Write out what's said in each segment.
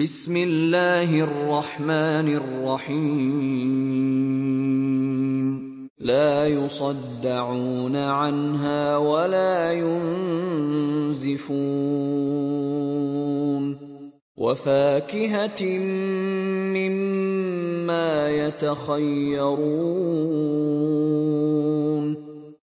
بسم الله الرحمن الرحيم. لا يصدعون عنها ولا ينزفون. وفاكهة مما يتخيرون.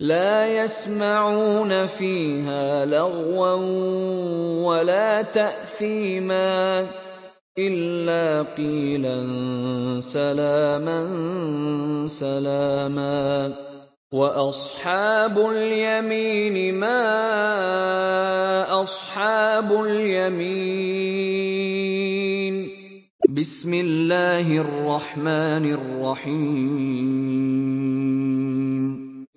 لا يسمعون فيها لغوا ولا تأثيما إلا قيلا سلاما سلاما وأصحاب اليمين ما أصحاب اليمين بسم الله الرحمن الرحيم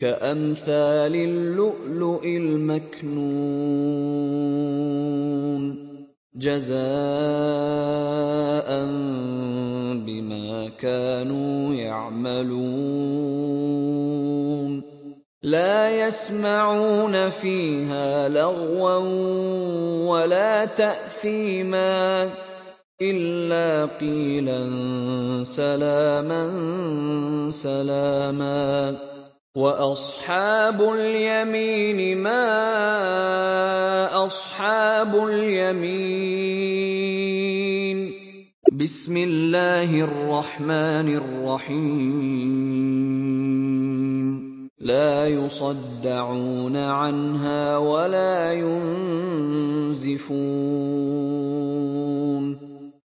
كأمثال اللؤلؤ المكنون جزاء بما كانوا يعملون لا يسمعون فيها لغوا ولا تأثيما إلا قيلا سلاما سلاما وأصحاب اليمين ما أصحاب اليمين. بسم الله الرحمن الرحيم. لا يصدعون عنها ولا ينزفون.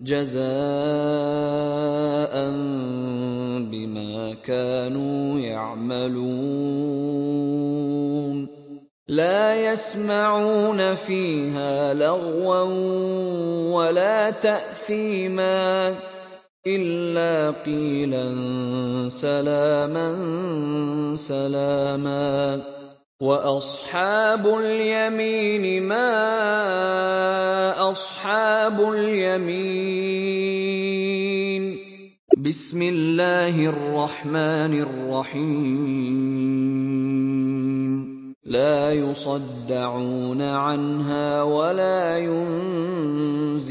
جزاء بما كانوا يعملون. لا يسمعون فيها لغوا ولا تأثيما إلا قيلا سلاما سلاما. واصحاب اليمين ما اصحاب اليمين بسم الله الرحمن الرحيم لا يصدعون عنها ولا ينزفون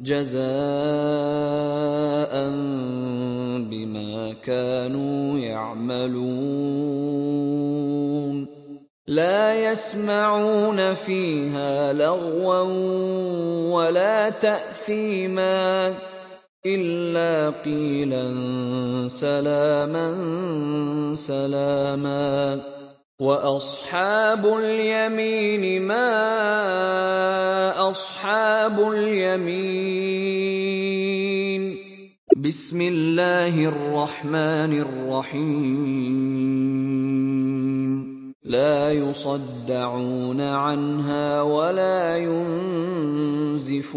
جزاء بما كانوا يعملون. لا يسمعون فيها لغوا ولا تأثيما إلا قيلا سلاما سلاما. واصحاب اليمين ما اصحاب اليمين بسم الله الرحمن الرحيم لا يصدعون عنها ولا ينزفون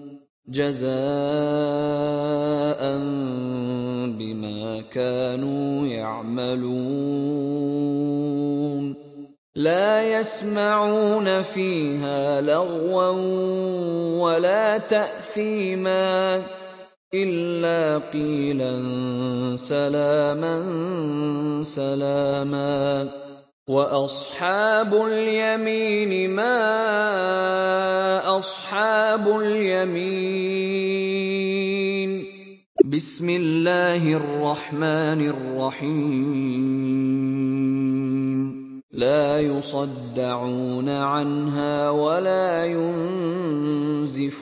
جزاء بما كانوا يعملون. لا يسمعون فيها لغوا ولا تأثيما إلا قيلا سلاما سلاما. وأصحاب اليمين ما أصحاب اليمين. بسم الله الرحمن الرحيم. لا يصدعون عنها ولا ينزفون.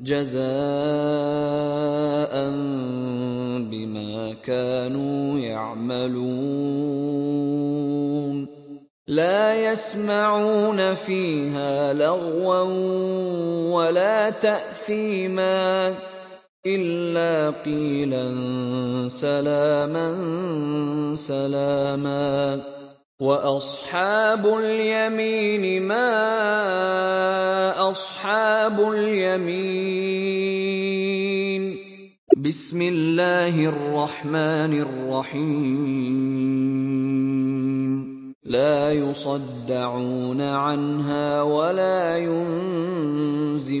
جزاء بما كانوا يعملون. لا يسمعون فيها لغوا ولا تأثيما إلا قيلا سلاما سلاما. واصحاب اليمين ما اصحاب اليمين بسم الله الرحمن الرحيم لا يصدعون عنها ولا ينزفون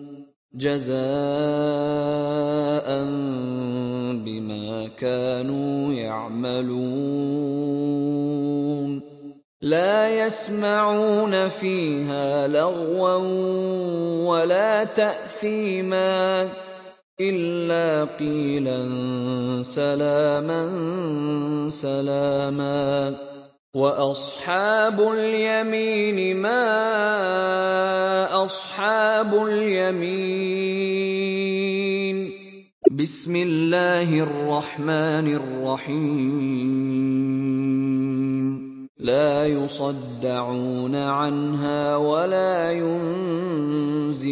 جزاء بما كانوا يعملون. لا يسمعون فيها لغوا ولا تأثيما إلا قيلا سلاما سلاما. واصحاب اليمين ما اصحاب اليمين بسم الله الرحمن الرحيم لا يصدعون عنها ولا ينزفون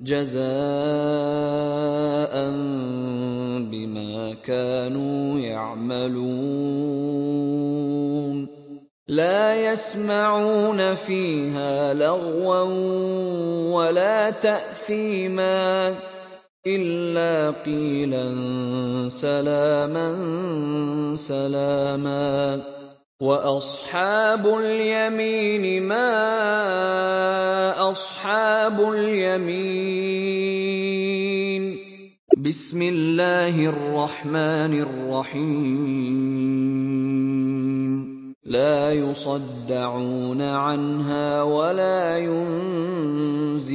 جزاء بما كانوا يعملون. لا يسمعون فيها لغوا ولا تأثيما إلا قيلا سلاما سلاما. واصحاب اليمين ما اصحاب اليمين بسم الله الرحمن الرحيم لا يصدعون عنها ولا ينزفون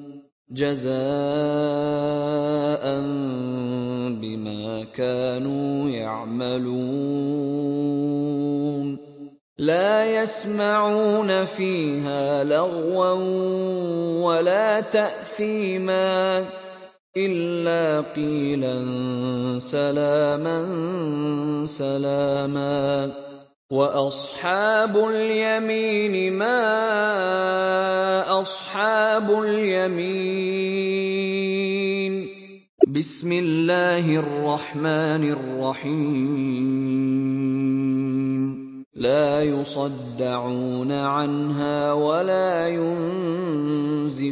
جزاء بما كانوا يعملون. لا يسمعون فيها لغوا ولا تأثيما إلا قيلا سلاما سلاما. واصحاب اليمين ما اصحاب اليمين بسم الله الرحمن الرحيم لا يصدعون عنها ولا ينزفون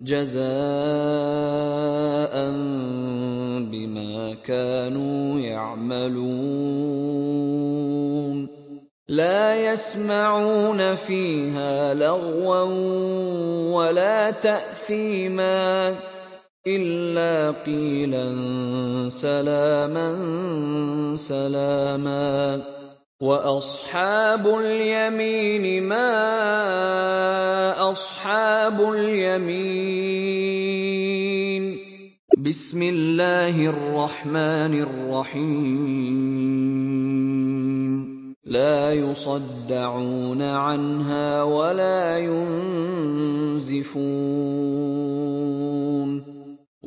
جزاء بما كانوا يعملون. لا يسمعون فيها لغوا ولا تأثيما إلا قيلا سلاما سلاما. واصحاب اليمين ما اصحاب اليمين بسم الله الرحمن الرحيم لا يصدعون عنها ولا ينزفون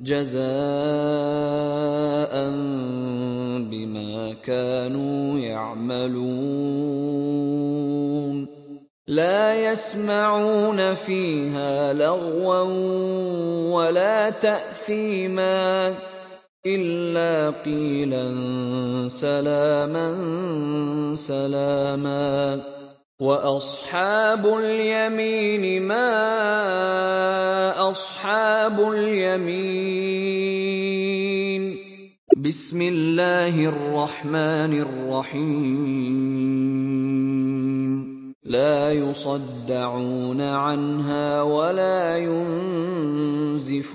جزاء بما كانوا يعملون. لا يسمعون فيها لغوا ولا تأثيما إلا قيلا سلاما سلاما. واصحاب اليمين ما اصحاب اليمين بسم الله الرحمن الرحيم لا يصدعون عنها ولا ينزفون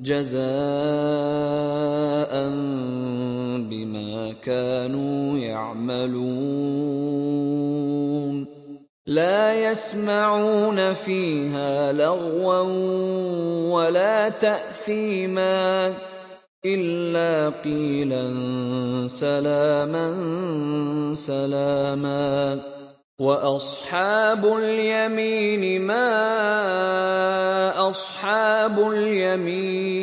جزاء بما كانوا يعملون. لا يسمعون فيها لغوا ولا تأثيما إلا قيلا سلاما سلاما. واصحاب اليمين ما اصحاب اليمين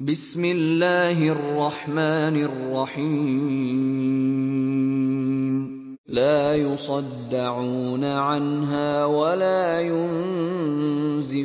بسم الله الرحمن الرحيم لا يصدعون عنها ولا ينزفون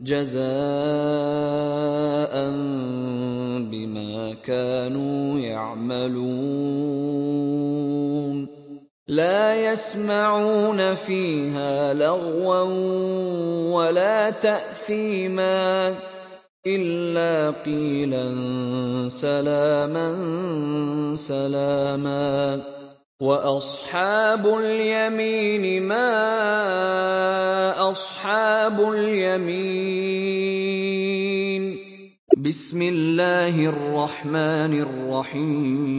جزاء بما كانوا يعملون. لا يسمعون فيها لغوا ولا تأثيما إلا قيلا سلاما سلاما. واصحاب اليمين ما اصحاب اليمين بسم الله الرحمن الرحيم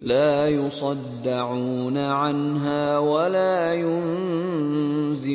لا يصدعون عنها ولا ينزفون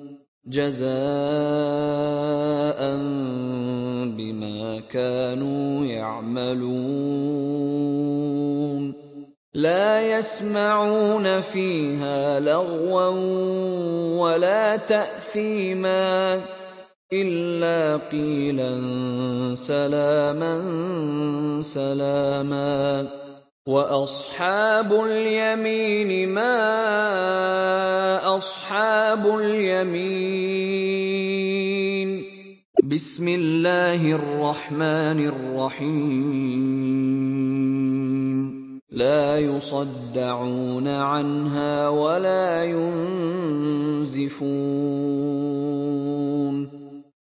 جزاء بما كانوا يعملون. لا يسمعون فيها لغوا ولا تأثيما إلا قيلا سلاما سلاما. واصحاب اليمين ما اصحاب اليمين بسم الله الرحمن الرحيم لا يصدعون عنها ولا ينزفون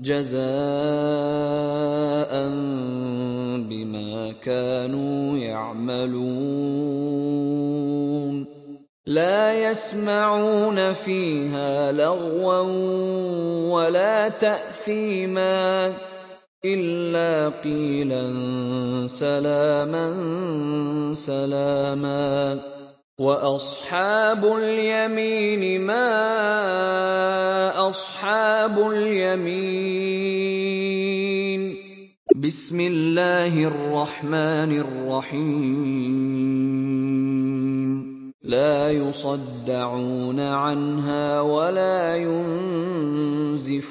جزاء بما كانوا يعملون. لا يسمعون فيها لغوا ولا تأثيما إلا قيلا سلاما سلاما. وأصحاب اليمين ما أصحاب اليمين. بسم الله الرحمن الرحيم. لا يصدعون عنها ولا ينزفون.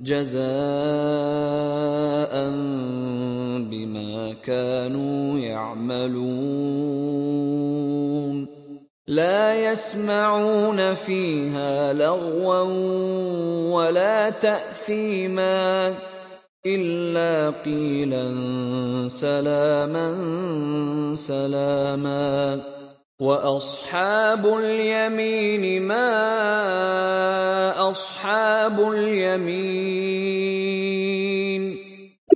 جزاء بما كانوا يعملون. لا يسمعون فيها لغوا ولا تأثيما إلا قيلا سلاما سلاما. واصحاب اليمين ما اصحاب اليمين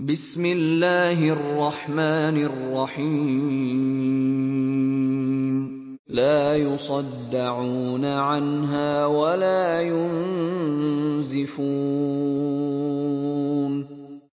بسم الله الرحمن الرحيم لا يصدعون عنها ولا ينزفون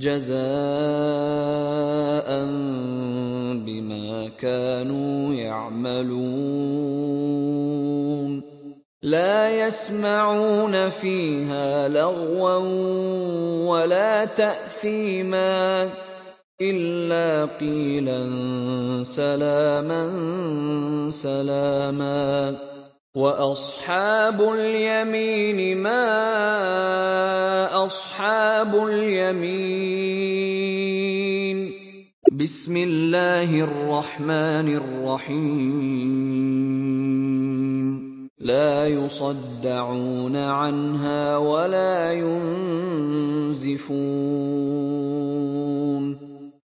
جزاء بما كانوا يعملون. لا يسمعون فيها لغوا ولا تأثيما إلا قيلا سلاما سلاما. وأصحاب اليمين ما أصحاب اليمين. بسم الله الرحمن الرحيم. لا يصدعون عنها ولا ينزفون.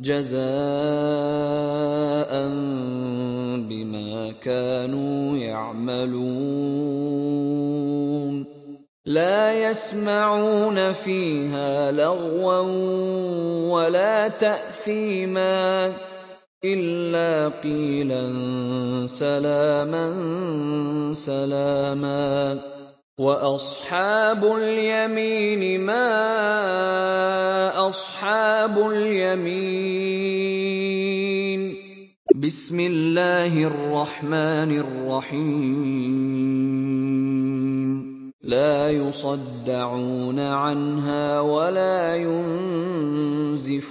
جزاء بما كانوا يعملون. لا يسمعون فيها لغوا ولا تأثيما إلا قيلا سلاما سلاما. وأصحاب اليمين ما أصحاب اليمين. بسم الله الرحمن الرحيم. لا يصدعون عنها ولا ينزفون.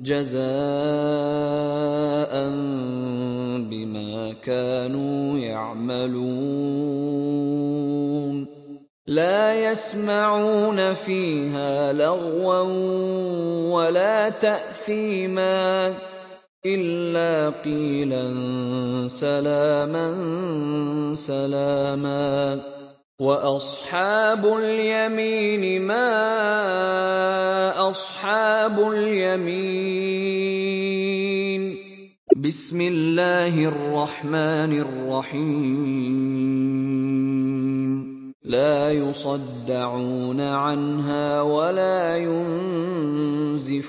جزاء بما كانوا يعملون. لا يسمعون فيها لغوا ولا تأثيما إلا قيلا سلاما سلاما. واصحاب اليمين ما اصحاب اليمين بسم الله الرحمن الرحيم لا يصدعون عنها ولا ينزفون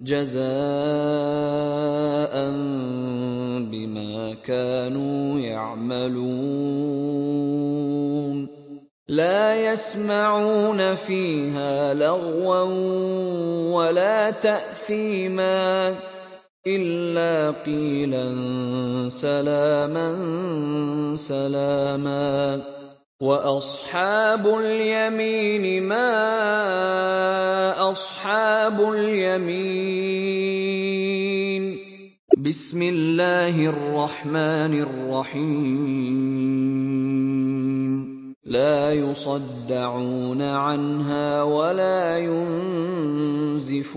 جزاء بما كانوا يعملون. لا يسمعون فيها لغوا ولا تأثيما إلا قيلا سلاما سلاما. واصحاب اليمين ما اصحاب اليمين بسم الله الرحمن الرحيم لا يصدعون عنها ولا ينزفون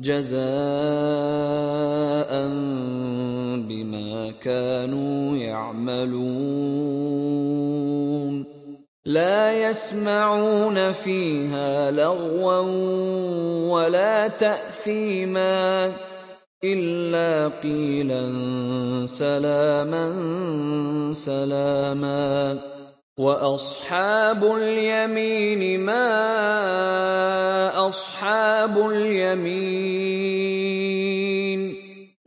جزاء بما كانوا يعملون. لا يسمعون فيها لغوا ولا تأثيما إلا قيلا سلاما سلاما. واصحاب اليمين ما اصحاب اليمين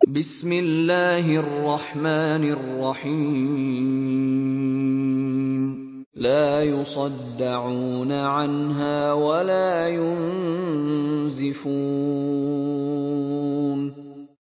بسم الله الرحمن الرحيم لا يصدعون عنها ولا ينزفون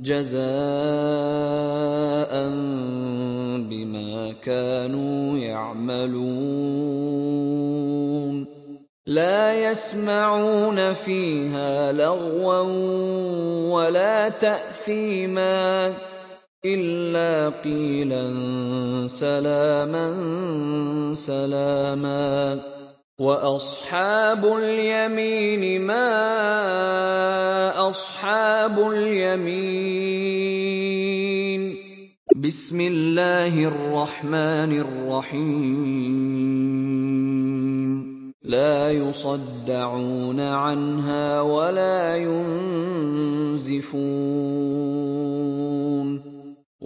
جزاء بما كانوا يعملون. لا يسمعون فيها لغوا ولا تأثيما إلا قيلا سلاما سلاما. واصحاب اليمين ما اصحاب اليمين بسم الله الرحمن الرحيم لا يصدعون عنها ولا ينزفون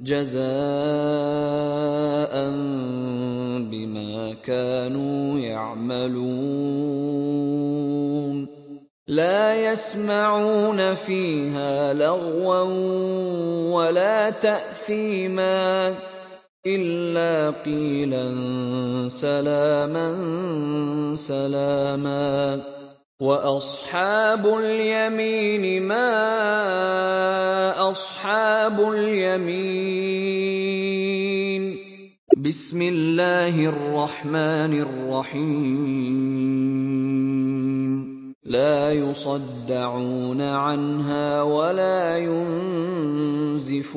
جزاء بما كانوا يعملون. لا يسمعون فيها لغوا ولا تأثيما إلا قيلا سلاما سلاما. واصحاب اليمين ما اصحاب اليمين بسم الله الرحمن الرحيم لا يصدعون عنها ولا ينزفون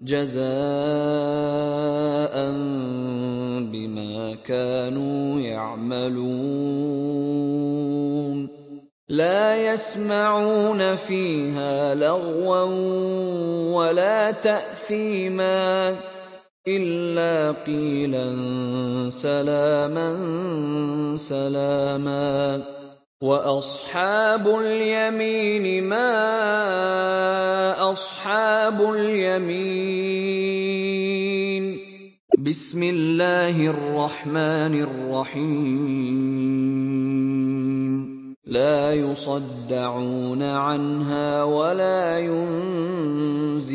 جزاء بما كانوا يعملون. لا يسمعون فيها لغوا ولا تأثيما إلا قيلا سلاما سلاما. واصحاب اليمين ما اصحاب اليمين بسم الله الرحمن الرحيم لا يصدعون عنها ولا ينزفون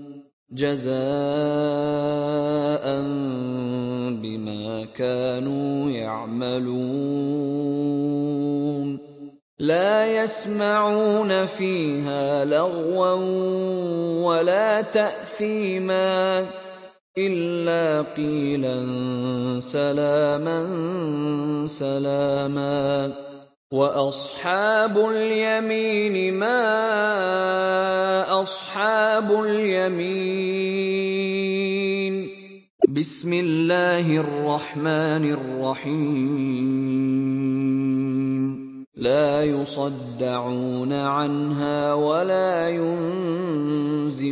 جزاء بما كانوا يعملون. لا يسمعون فيها لغوا ولا تأثيما إلا قيلا سلاما سلاما. واصحاب اليمين ما اصحاب اليمين بسم الله الرحمن الرحيم لا يصدعون عنها ولا ينزفون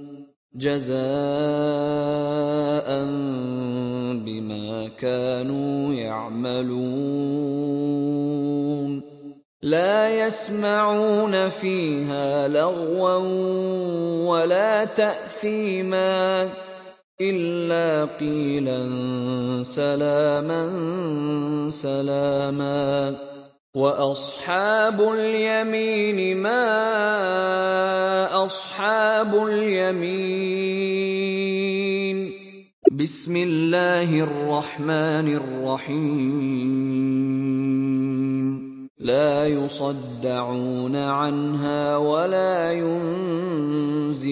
جزاء بما كانوا يعملون. لا يسمعون فيها لغوا ولا تأثيما إلا قيلا سلاما سلاما. واصحاب اليمين ما اصحاب اليمين بسم الله الرحمن الرحيم لا يصدعون عنها ولا ينزفون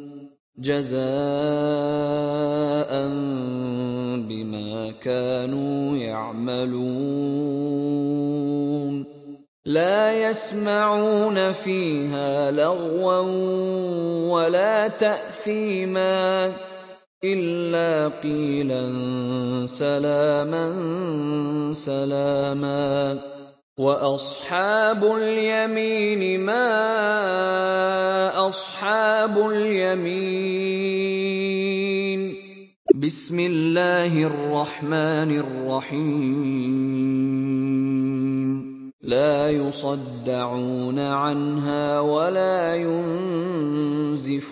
جزاء بما كانوا يعملون. لا يسمعون فيها لغوا ولا تأثيما إلا قيلا سلاما سلاما. وأصحاب اليمين ما أصحاب اليمين. بسم الله الرحمن الرحيم. لا يصدعون عنها ولا ينزفون.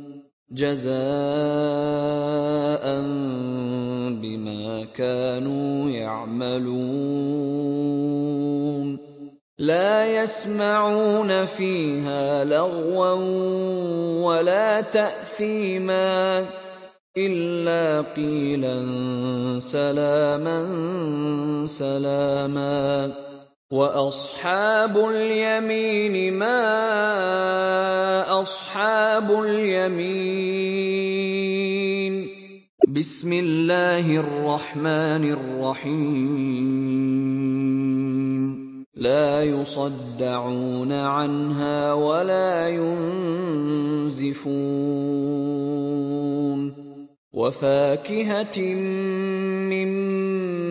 جزاء بما كانوا يعملون. لا يسمعون فيها لغوا ولا تأثيما إلا قيلا سلاما سلاما. واصحاب اليمين ما اصحاب اليمين بسم الله الرحمن الرحيم لا يصدعون عنها ولا ينزفون وفاكهه مما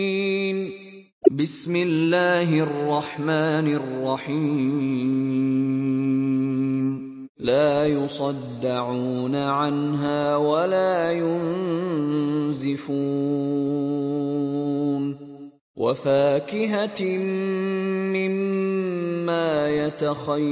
بسم الله الرحمن الرحيم. لا يصدعون عنها ولا ينزفون. وفاكهة مما يتخيرون.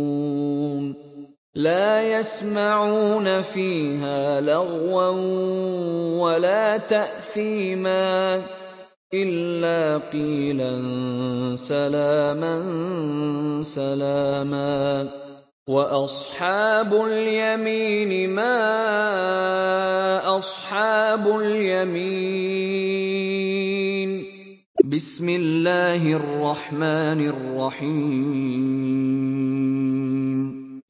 لا يسمعون فيها لغوا ولا تأثيما إلا قيلا سلاما سلاما وأصحاب اليمين ما أصحاب اليمين بسم الله الرحمن الرحيم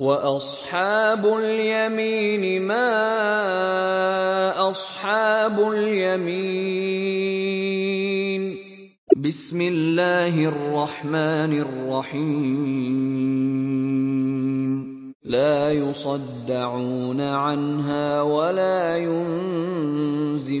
واصحاب اليمين ما اصحاب اليمين بسم الله الرحمن الرحيم لا يصدعون عنها ولا ينزفون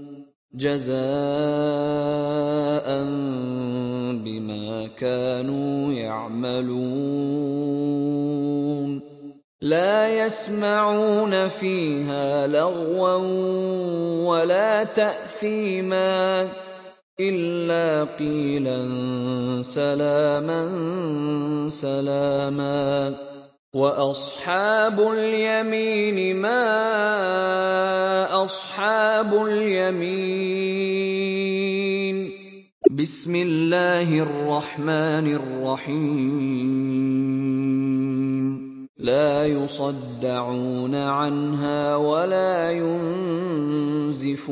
جزاء بما كانوا يعملون. لا يسمعون فيها لغوا ولا تأثيما إلا قيلا سلاما سلاما. واصحاب اليمين ما اصحاب اليمين بسم الله الرحمن الرحيم لا يصدعون عنها ولا ينزفون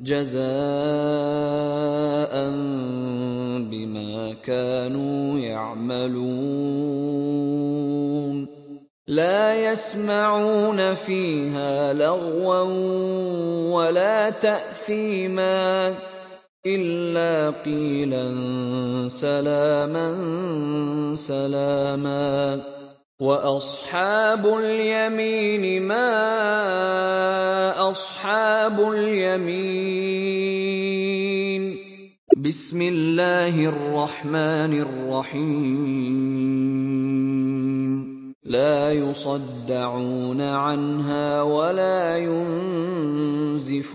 جزاء بما كانوا يعملون. لا يسمعون فيها لغوا ولا تأثيما إلا قيلا سلاما سلاما. واصحاب اليمين ما اصحاب اليمين بسم الله الرحمن الرحيم لا يصدعون عنها ولا ينزفون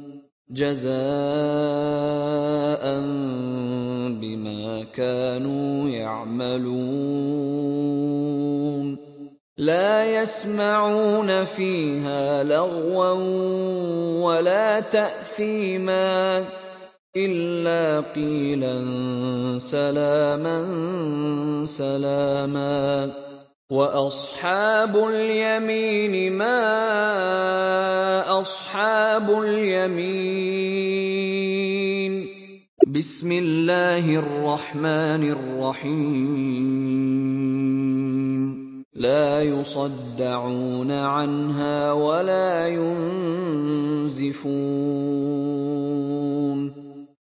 جزاء بما كانوا يعملون. لا يسمعون فيها لغوا ولا تأثيما إلا قيلا سلاما سلاما. واصحاب اليمين ما اصحاب اليمين بسم الله الرحمن الرحيم لا يصدعون عنها ولا ينزفون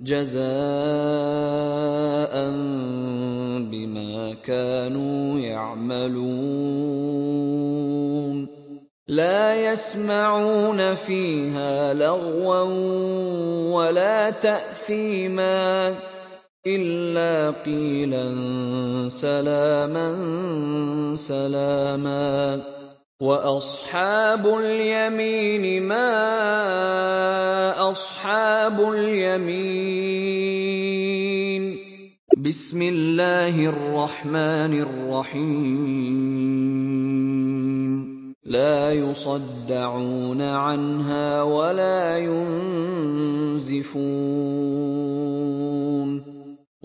جزاء بما كانوا يعملون. لا يسمعون فيها لغوا ولا تأثيما إلا قيلا سلاما سلاما. واصحاب اليمين ما اصحاب اليمين بسم الله الرحمن الرحيم لا يصدعون عنها ولا ينزفون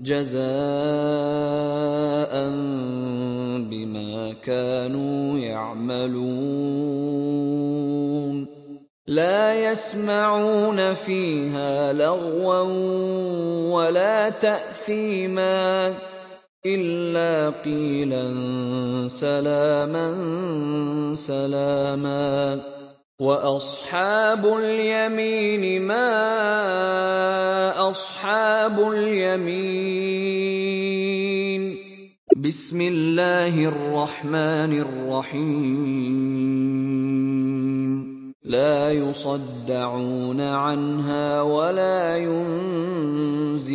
جزاء بما كانوا يعملون. لا يسمعون فيها لغوا ولا تأثيما إلا قيلا سلاما سلاما. واصحاب اليمين ما اصحاب اليمين بسم الله الرحمن الرحيم لا يصدعون عنها ولا ينزفون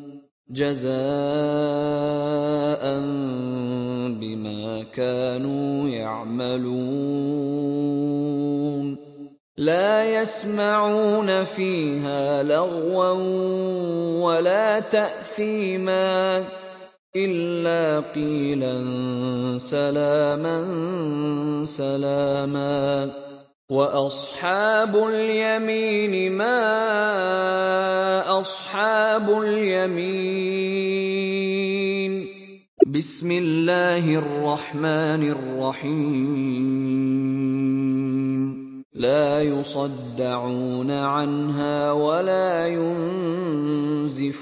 جزاء بما كانوا يعملون. لا يسمعون فيها لغوا ولا تأثيما إلا قيلا سلاما سلاما. وأصحاب اليمين ما أصحاب اليمين. بسم الله الرحمن الرحيم. لا يصدعون عنها ولا ينزفون.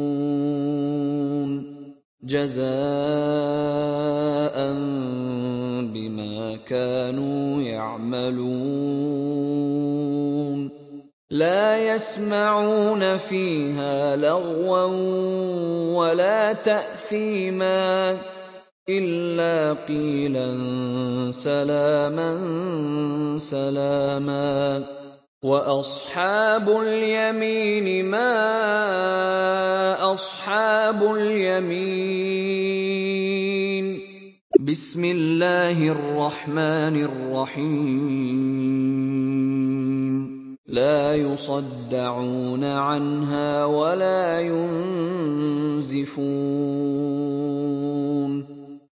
جزاء بما كانوا يعملون. لا يسمعون فيها لغوا ولا تأثيما إلا قيلا سلاما سلاما. واصحاب اليمين ما اصحاب اليمين بسم الله الرحمن الرحيم لا يصدعون عنها ولا ينزفون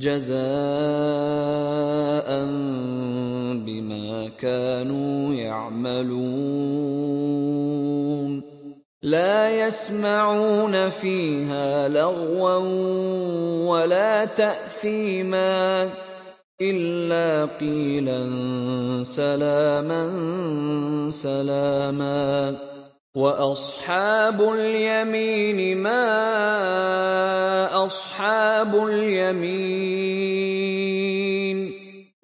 جزاء بما كانوا يعملون. لا يسمعون فيها لغوا ولا تأثيما إلا قيلا سلاما سلاما. واصحاب اليمين ما اصحاب اليمين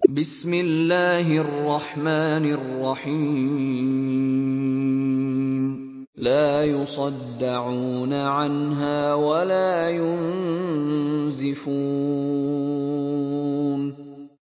بسم الله الرحمن الرحيم لا يصدعون عنها ولا ينزفون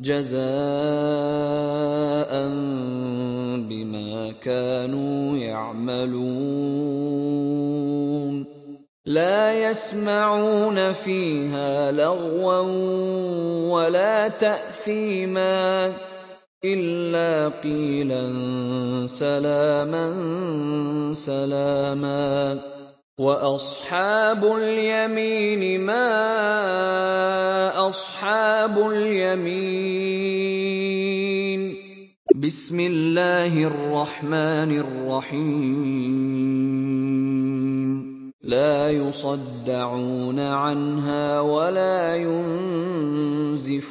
جزاء بما كانوا يعملون. لا يسمعون فيها لغوا ولا تأثيما إلا قيلا سلاما سلاما. واصحاب اليمين ما اصحاب اليمين بسم الله الرحمن الرحيم لا يصدعون عنها ولا ينزفون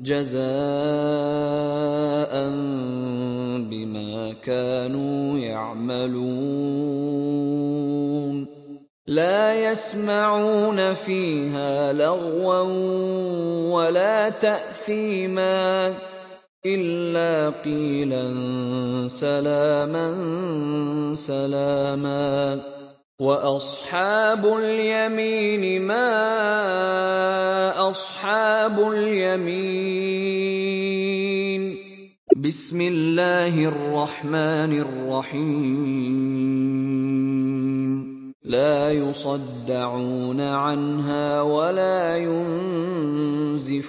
جزاء بما كانوا يعملون. لا يسمعون فيها لغوا ولا تأثيما إلا قيلا سلاما سلاما. واصحاب اليمين ما اصحاب اليمين بسم الله الرحمن الرحيم لا يصدعون عنها ولا ينزفون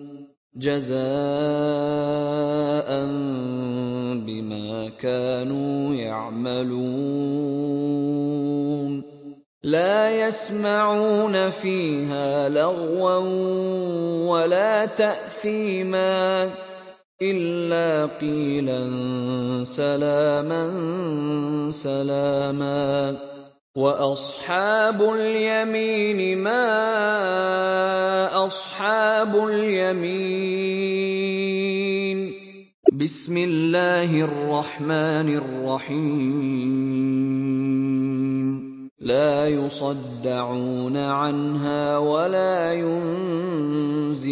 جزاء بما كانوا يعملون. لا يسمعون فيها لغوا ولا تأثيما إلا قيلا سلاما سلاما. واصحاب اليمين ما اصحاب اليمين بسم الله الرحمن الرحيم لا يصدعون عنها ولا ينزفون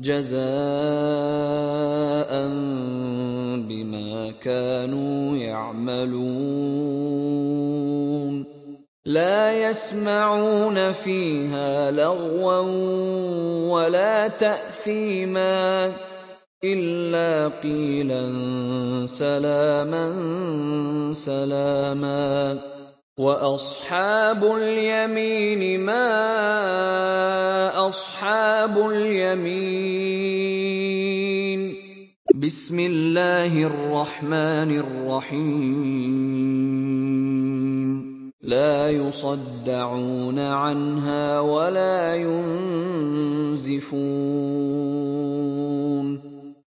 جزاء بما كانوا يعملون. لا يسمعون فيها لغوا ولا تأثيما إلا قيلا سلاما سلاما. وأصحاب اليمين ما أصحاب اليمين. بسم الله الرحمن الرحيم. لا يصدعون عنها ولا ينزفون.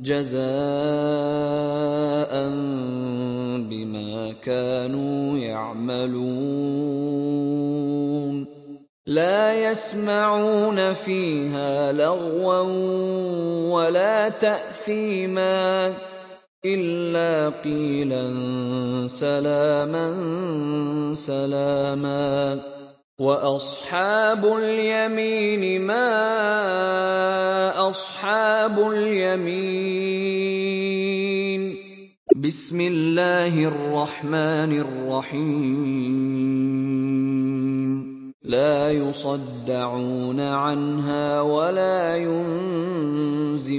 جزاء بما كانوا يعملون. لا يسمعون فيها لغوا ولا تأثيما إلا قيلا سلاما سلاما. واصحاب اليمين ما اصحاب اليمين بسم الله الرحمن الرحيم لا يصدعون عنها ولا ينزفون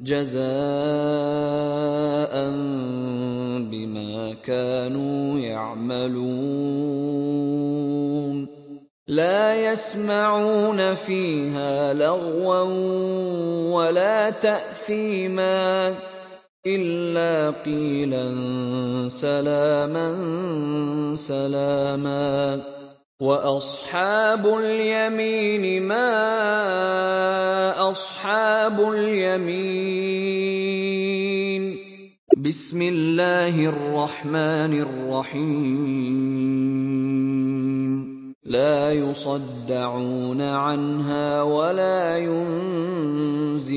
جزاء بما كانوا يعملون. لا يسمعون فيها لغوا ولا تأثيما إلا قيلا سلاما سلاما. واصحاب اليمين ما اصحاب اليمين بسم الله الرحمن الرحيم لا يصدعون عنها ولا ينزفون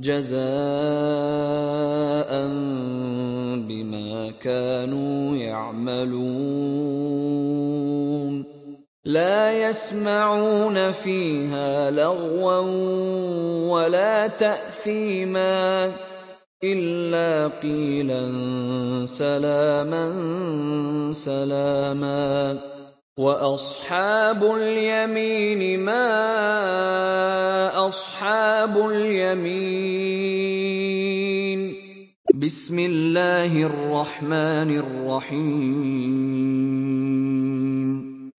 جزاء بما كانوا يعملون. لا يسمعون فيها لغوا ولا تأثيما إلا قيلا سلاما سلاما. وأصحاب اليمين ما أصحاب اليمين. بسم الله الرحمن الرحيم.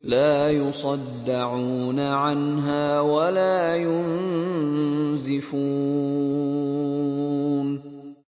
لا يصدعون عنها ولا ينزفون.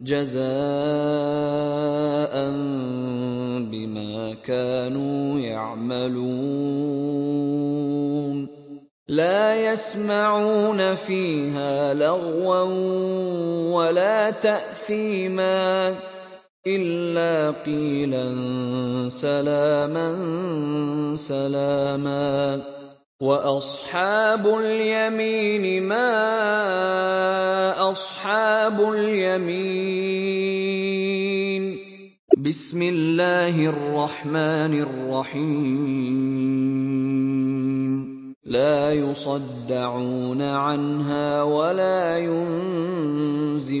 جزاء بما كانوا يعملون. لا يسمعون فيها لغوا ولا تأثيما إلا قيلا سلاما سلاما. واصحاب اليمين ما اصحاب اليمين بسم الله الرحمن الرحيم لا يصدعون عنها ولا ينزفون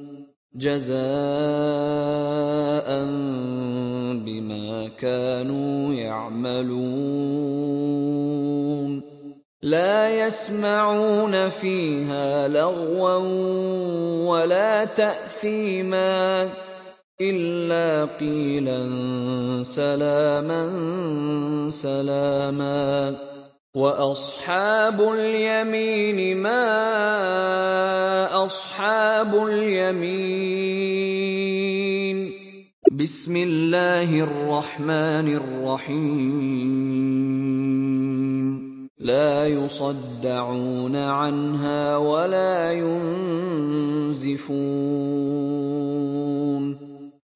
جزاء بما كانوا يعملون. لا يسمعون فيها لغوا ولا تأثيما إلا قيلا سلاما سلاما. واصحاب اليمين ما اصحاب اليمين بسم الله الرحمن الرحيم لا يصدعون عنها ولا ينزفون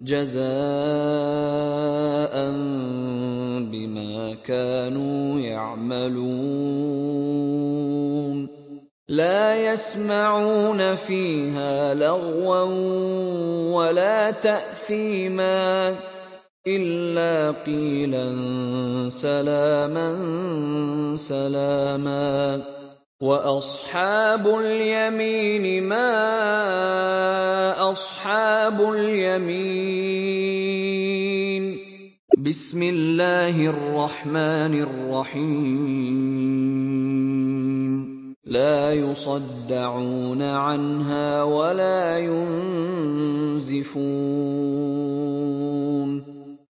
جزاء بما كانوا يعملون. لا يسمعون فيها لغوا ولا تأثيما إلا قيلا سلاما سلاما. واصحاب اليمين ما اصحاب اليمين بسم الله الرحمن الرحيم لا يصدعون عنها ولا ينزفون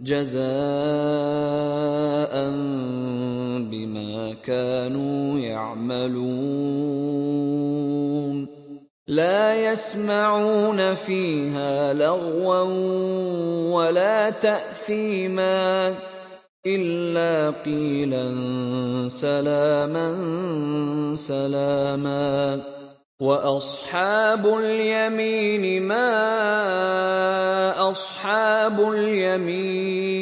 جزاء بما كانوا يعملون. لا يسمعون فيها لغوا ولا تأثيما إلا قيلا سلاما سلاما. واصحاب اليمين ما اصحاب اليمين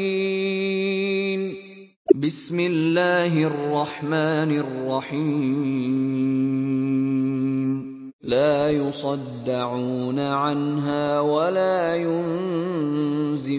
بسم الله الرحمن الرحيم لا يصدعون عنها ولا ينزفون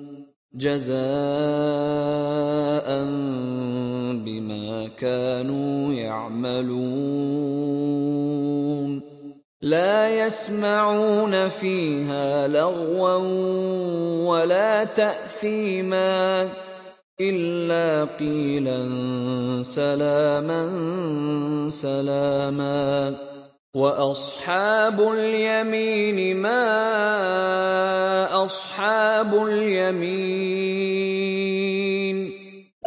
جزاء بما كانوا يعملون. لا يسمعون فيها لغوا ولا تأثيما إلا قيلا سلاما سلاما. واصحاب اليمين ما اصحاب اليمين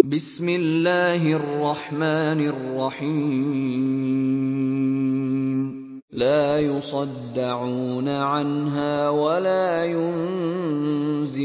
بسم الله الرحمن الرحيم لا يصدعون عنها ولا ينزفون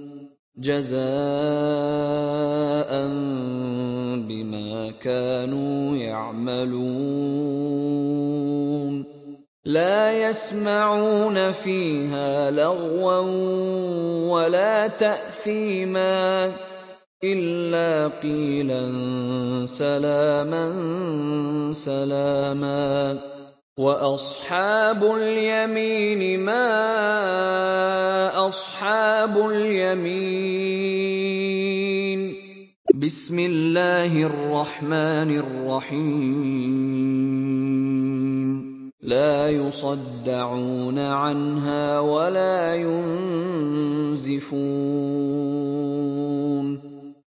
جزاء بما كانوا يعملون. لا يسمعون فيها لغوا ولا تأثيما إلا قيلا سلاما سلاما. واصحاب اليمين ما اصحاب اليمين بسم الله الرحمن الرحيم لا يصدعون عنها ولا ينزفون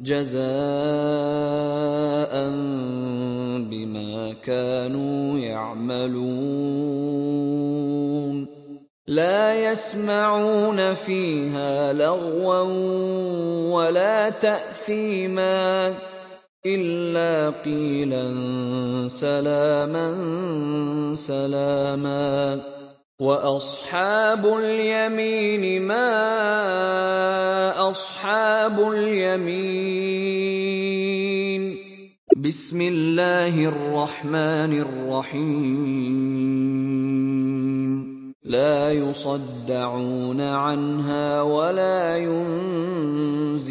جزاء بما كانوا يعملون. لا يسمعون فيها لغوا ولا تأثيما إلا قيلا سلاما سلاما. واصحاب اليمين ما اصحاب اليمين بسم الله الرحمن الرحيم لا يصدعون عنها ولا ينزفون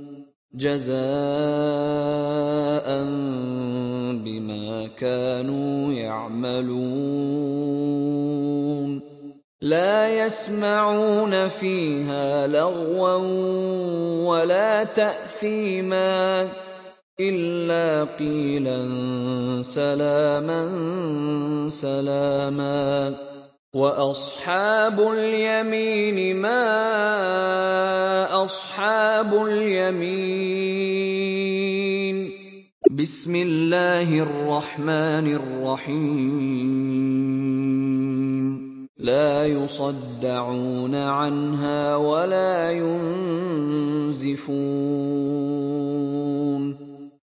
جزاء بما كانوا يعملون. لا يسمعون فيها لغوا ولا تأثيما إلا قيلا سلاما سلاما. واصحاب اليمين ما اصحاب اليمين بسم الله الرحمن الرحيم لا يصدعون عنها ولا ينزفون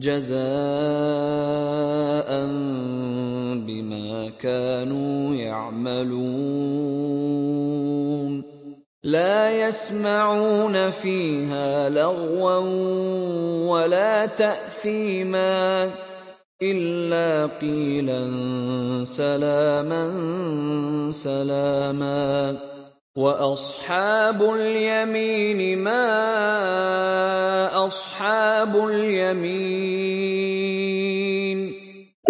جزاء بما كانوا يعملون. لا يسمعون فيها لغوا ولا تأثيما إلا قيلا سلاما سلاما. وأصحاب اليمين ما أصحاب اليمين.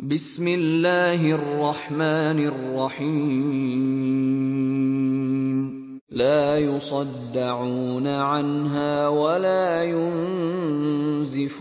بسم الله الرحمن الرحيم. لا يصدعون عنها ولا ينزفون.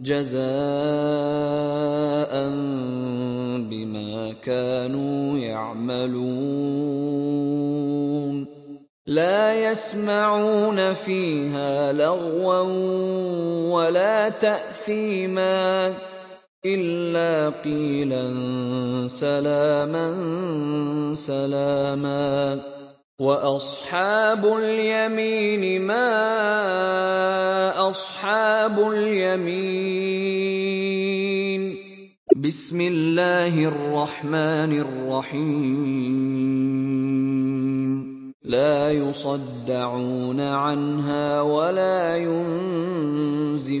جزاء بما كانوا يعملون. لا يسمعون فيها لغوا ولا تأثيما إلا قيلا سلاما سلاما. واصحاب اليمين ما اصحاب اليمين بسم الله الرحمن الرحيم لا يصدعون عنها ولا ينزفون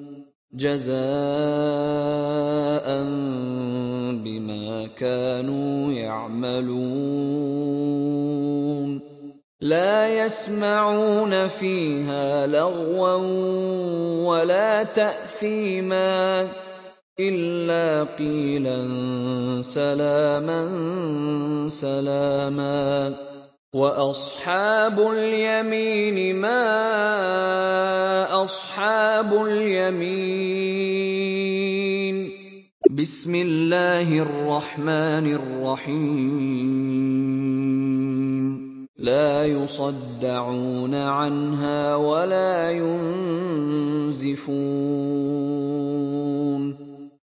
جزاء بما كانوا يعملون. لا يسمعون فيها لغوا ولا تأثيما إلا قيلا سلاما سلاما. واصحاب اليمين ما اصحاب اليمين بسم الله الرحمن الرحيم لا يصدعون عنها ولا ينزفون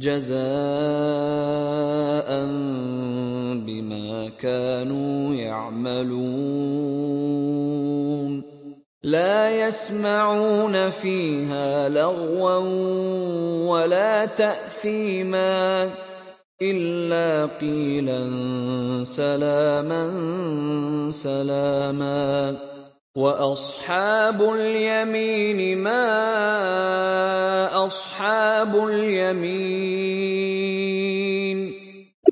جزاء بما كانوا يعملون. لا يسمعون فيها لغوا ولا تأثيما إلا قيلا سلاما سلاما. وأصحاب اليمين ما أصحاب اليمين.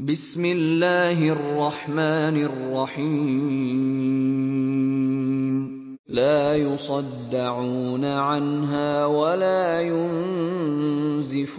بسم الله الرحمن الرحيم. لا يصدعون عنها ولا ينزفون.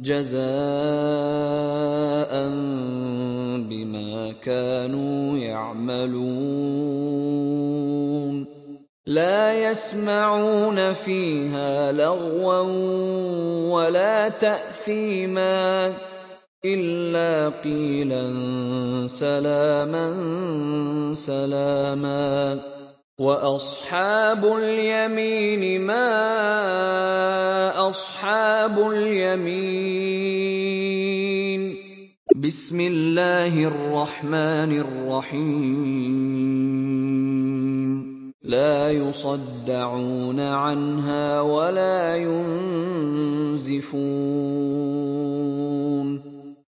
جزاء بما كانوا يعملون. لا يسمعون فيها لغوا ولا تأثيما إلا قيلا سلاما سلاما. وأصحاب اليمين ما أصحاب اليمين. بسم الله الرحمن الرحيم. لا يصدعون عنها ولا ينزفون.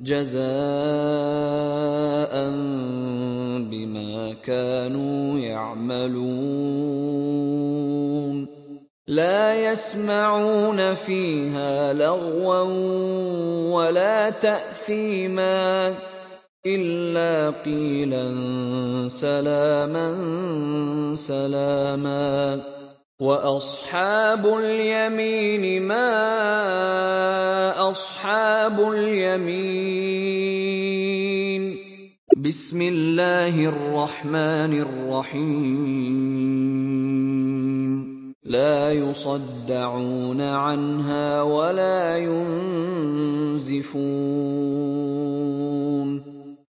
جزاء بما كانوا يعملون. لا يسمعون فيها لغوا ولا تأثيما إلا قيلا سلاما سلاما. واصحاب اليمين ما اصحاب اليمين بسم الله الرحمن الرحيم لا يصدعون عنها ولا ينزفون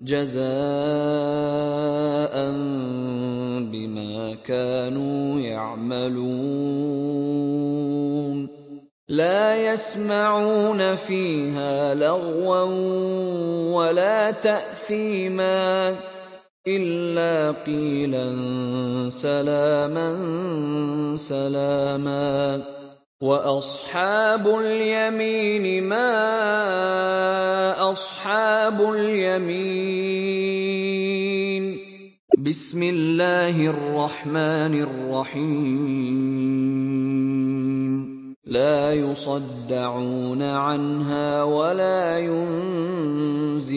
جزاء بما كانوا يعملون. لا يسمعون فيها لغوا ولا تأثيما إلا قيلا سلاما سلاما. واصحاب اليمين ما اصحاب اليمين بسم الله الرحمن الرحيم لا يصدعون عنها ولا ينزفون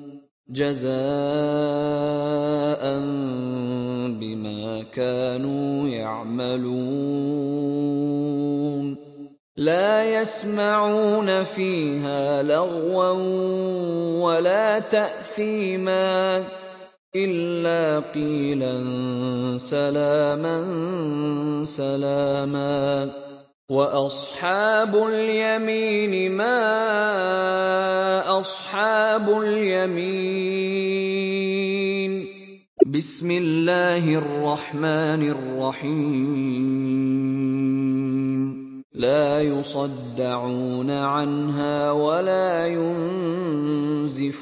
جزاء بما كانوا يعملون. لا يسمعون فيها لغوا ولا تأثيما إلا قيلا سلاما سلاما. وأصحاب اليمين ما أصحاب اليمين. بسم الله الرحمن الرحيم. لا يصدعون عنها ولا ينزفون.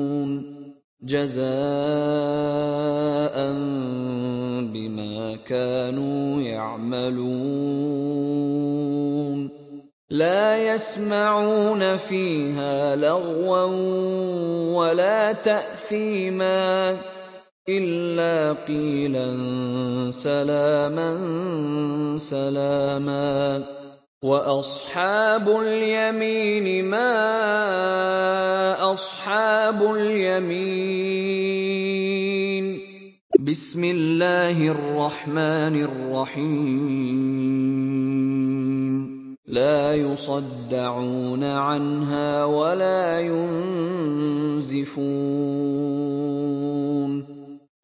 جزاء بما كانوا يعملون. لا يسمعون فيها لغوا ولا تأثيما إلا قيلا سلاما سلاما. واصحاب اليمين ما اصحاب اليمين بسم الله الرحمن الرحيم لا يصدعون عنها ولا ينزفون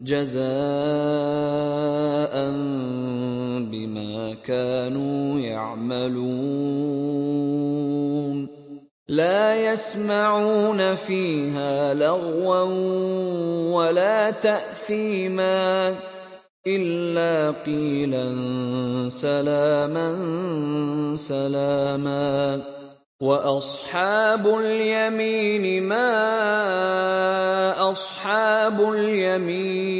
جزاء بما كانوا يعملون. لا يسمعون فيها لغوا ولا تأثيما إلا قيلا سلاما سلاما. واصحاب اليمين ما اصحاب اليمين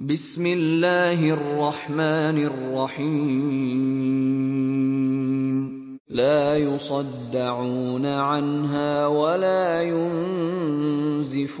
بسم الله الرحمن الرحيم لا يصدعون عنها ولا ينزفون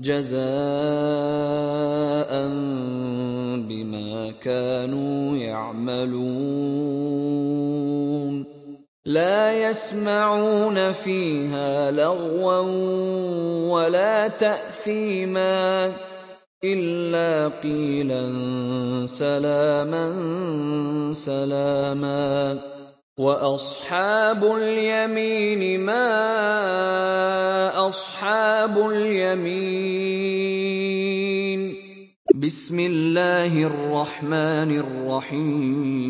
جزاء بما كانوا يعملون. لا يسمعون فيها لغوا ولا تأثيما إلا قيلا سلاما سلاما. وأصحاب اليمين ما أصحاب اليمين. بسم الله الرحمن الرحيم.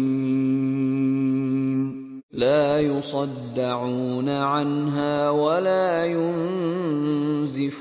لا يصدعون عنها ولا ينزفون.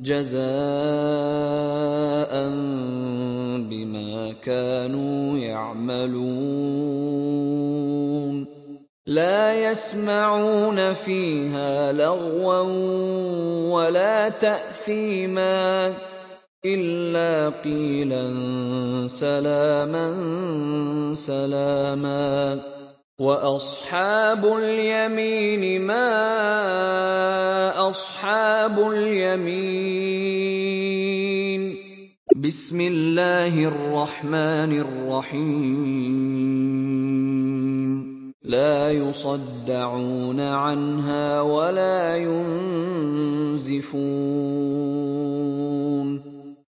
جزاء بما كانوا يعملون. لا يسمعون فيها لغوا ولا تأثيما إلا قيلا سلاما سلاما. واصحاب اليمين ما اصحاب اليمين بسم الله الرحمن الرحيم لا يصدعون عنها ولا ينزفون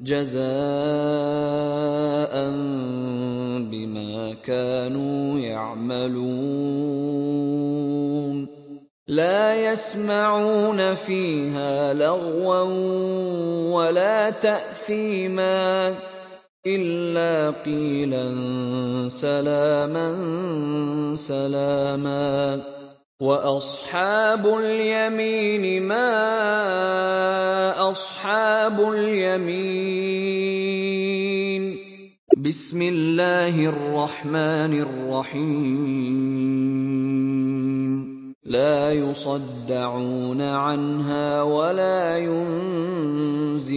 جزاء بما كانوا يعملون. لا يسمعون فيها لغوا ولا تأثيما إلا قيلا سلاما سلاما. واصحاب اليمين ما اصحاب اليمين بسم الله الرحمن الرحيم لا يصدعون عنها ولا ينزفون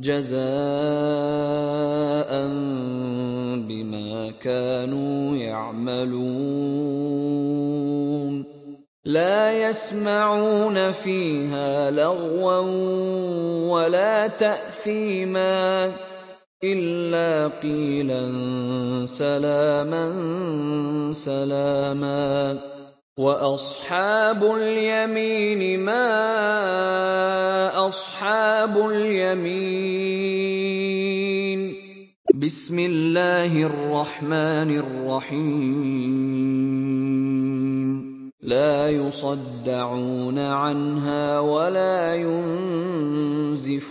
جزاء بما كانوا يعملون. لا يسمعون فيها لغوا ولا تأثيما إلا قيلا سلاما سلاما. وأصحاب اليمين ما أصحاب اليمين. بسم الله الرحمن الرحيم. لا يصدعون عنها ولا ينزفون.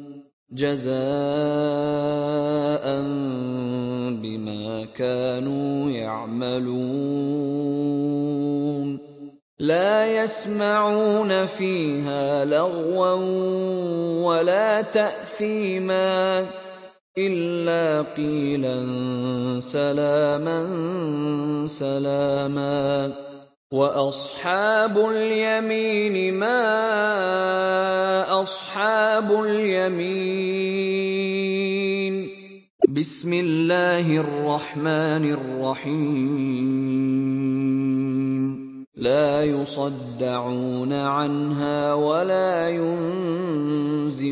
جزاء بما كانوا يعملون. لا يسمعون فيها لغوا ولا تأثيما إلا قيلا سلاما سلاما. واصحاب اليمين ما اصحاب اليمين بسم الله الرحمن الرحيم لا يصدعون عنها ولا ينزفون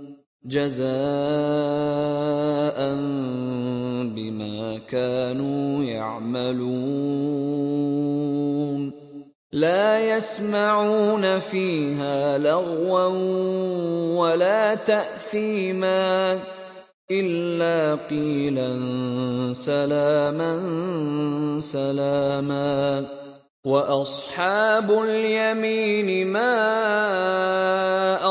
جزاء بما كانوا يعملون. لا يسمعون فيها لغوا ولا تأثيما إلا قيلا سلاما سلاما. واصحاب اليمين ما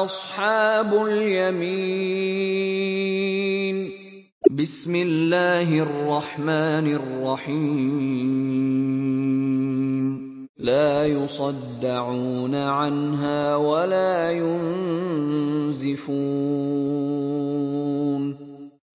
اصحاب اليمين بسم الله الرحمن الرحيم لا يصدعون عنها ولا ينزفون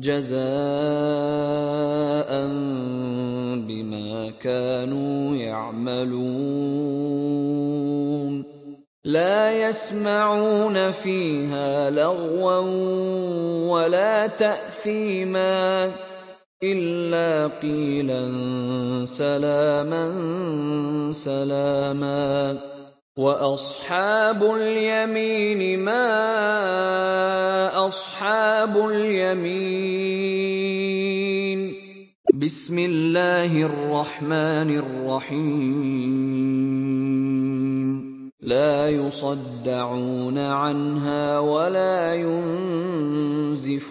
جزاء بما كانوا يعملون. لا يسمعون فيها لغوا ولا تأثيما إلا قيلا سلاما سلاما. وأصحاب اليمين ما أصحاب اليمين. بسم الله الرحمن الرحيم. لا يصدعون عنها ولا ينزفون.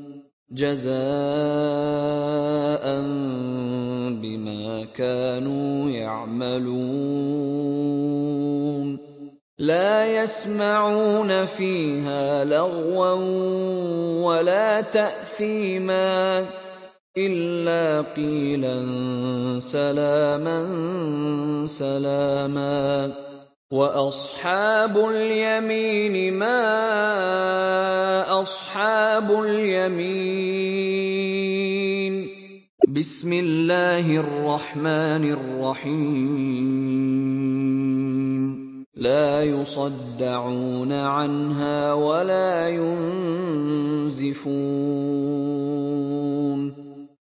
جزاء بما كانوا يعملون. لا يسمعون فيها لغوا ولا تأثيما إلا قيلا سلاما سلاما. واصحاب اليمين ما اصحاب اليمين بسم الله الرحمن الرحيم لا يصدعون عنها ولا ينزفون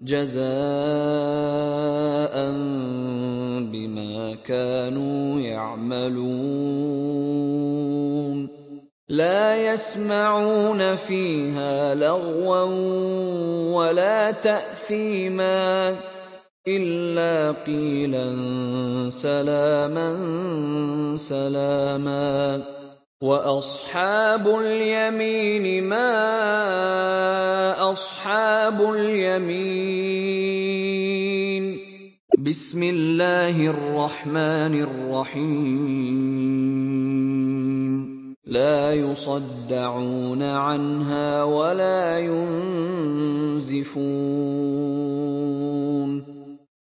جزاء بما كانوا يعملون. لا يسمعون فيها لغوا ولا تأثيما إلا قيلا سلاما سلاما. واصحاب اليمين ما اصحاب اليمين بسم الله الرحمن الرحيم لا يصدعون عنها ولا ينزفون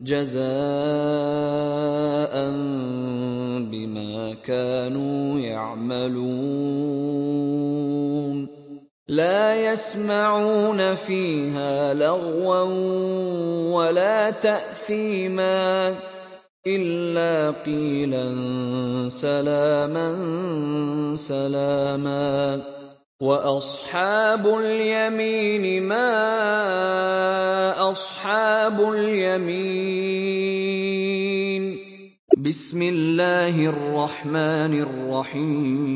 جزاء بما كانوا يعملون. لا يسمعون فيها لغوا ولا تأثيما إلا قيلا سلاما سلاما. واصحاب اليمين ما اصحاب اليمين بسم الله الرحمن الرحيم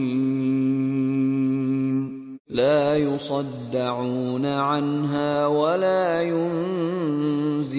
لا يصدعون عنها ولا ينزفون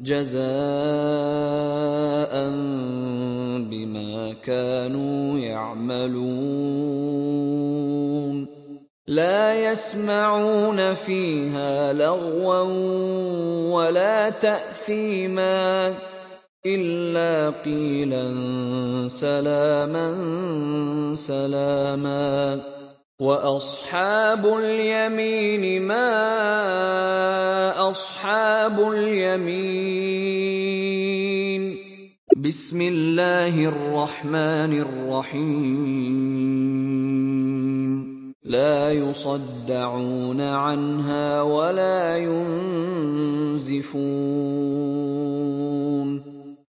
جزاء بما كانوا يعملون. لا يسمعون فيها لغوا ولا تأثيما إلا قيلا سلاما سلاما. واصحاب اليمين ما اصحاب اليمين بسم الله الرحمن الرحيم لا يصدعون عنها ولا ينزفون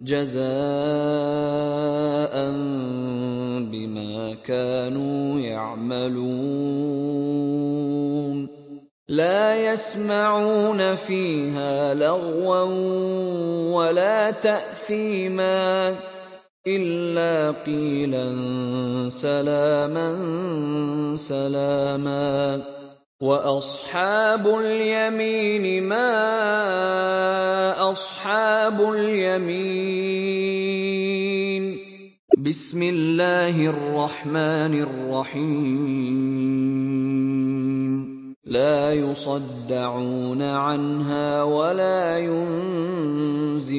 جزاء بما كانوا يعملون. لا يسمعون فيها لغوا ولا تأثيما إلا قيلا سلاما سلاما. واصحاب اليمين ما اصحاب اليمين بسم الله الرحمن الرحيم لا يصدعون عنها ولا ينزفون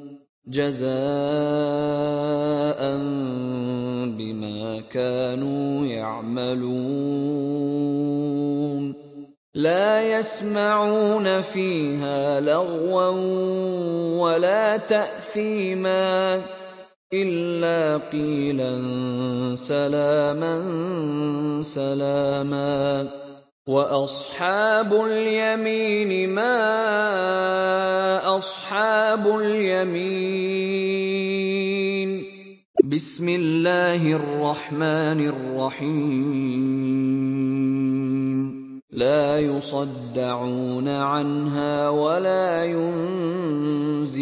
جزاء بما كانوا يعملون. لا يسمعون فيها لغوا ولا تأثيما إلا قيلا سلاما سلاما. واصحاب اليمين ما اصحاب اليمين بسم الله الرحمن الرحيم لا يصدعون عنها ولا ينزفون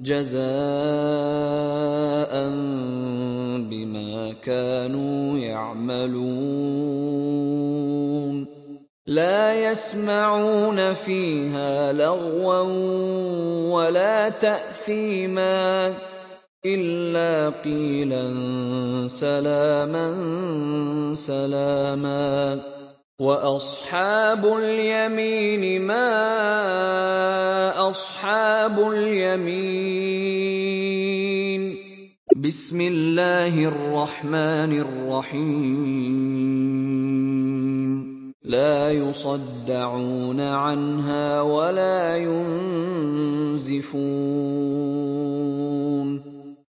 جزاء بما كانوا يعملون. لا يسمعون فيها لغوا ولا تأثيما إلا قيلا سلاما سلاما. واصحاب اليمين ما اصحاب اليمين بسم الله الرحمن الرحيم لا يصدعون عنها ولا ينزفون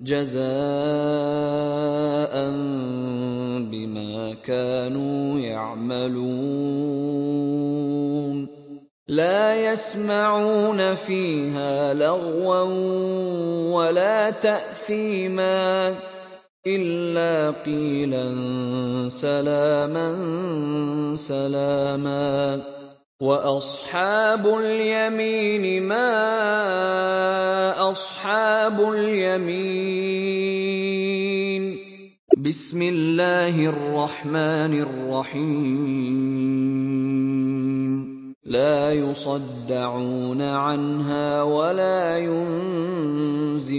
جزاء بما كانوا يعملون. لا يسمعون فيها لغوا ولا تأثيما إلا قيلا سلاما سلاما. واصحاب اليمين ما اصحاب اليمين بسم الله الرحمن الرحيم لا يصدعون عنها ولا ينزفون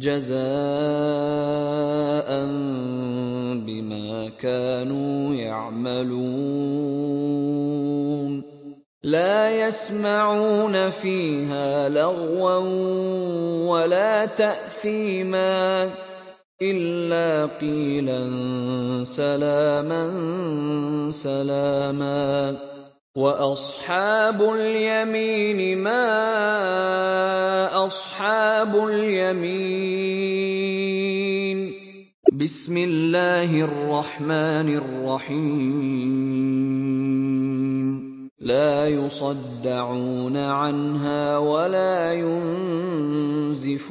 جزاء بما كانوا يعملون. لا يسمعون فيها لغوا ولا تأثيما إلا قيلا سلاما سلاما. واصحاب اليمين ما اصحاب اليمين بسم الله الرحمن الرحيم لا يصدعون عنها ولا ينزفون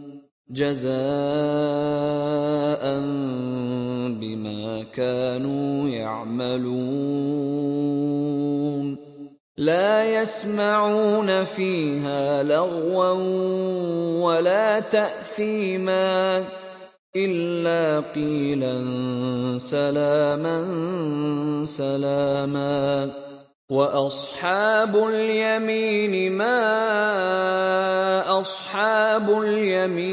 جزاء بما كانوا يعملون. لا يسمعون فيها لغوا ولا تأثيما إلا قيلا سلاما سلاما. وأصحاب اليمين ما أصحاب اليمين.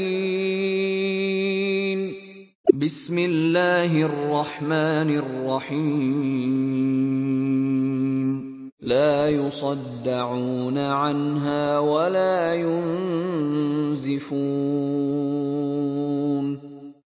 بسم الله الرحمن الرحيم. لا يصدعون عنها ولا ينزفون.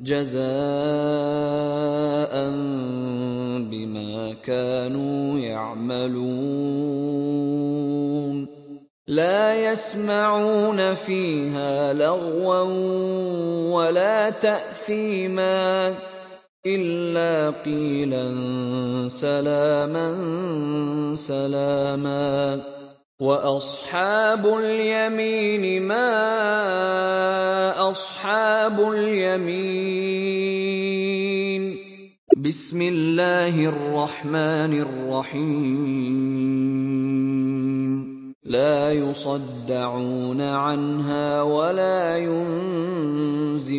جزاء بما كانوا يعملون. لا يسمعون فيها لغوا ولا تأثيما إلا قيلا سلاما سلاما. واصحاب اليمين ما اصحاب اليمين بسم الله الرحمن الرحيم لا يصدعون عنها ولا ينزفون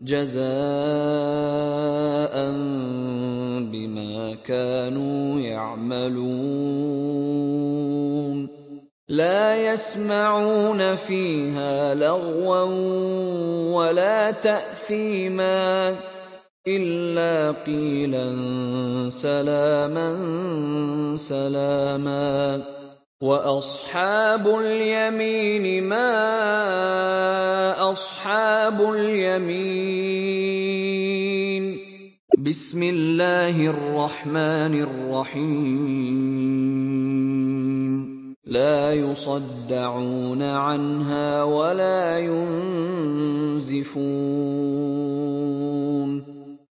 جزاء بما كانوا يعملون. لا يسمعون فيها لغوا ولا تأثيما إلا قيلا سلاما سلاما. واصحاب اليمين ما اصحاب اليمين بسم الله الرحمن الرحيم لا يصدعون عنها ولا ينزفون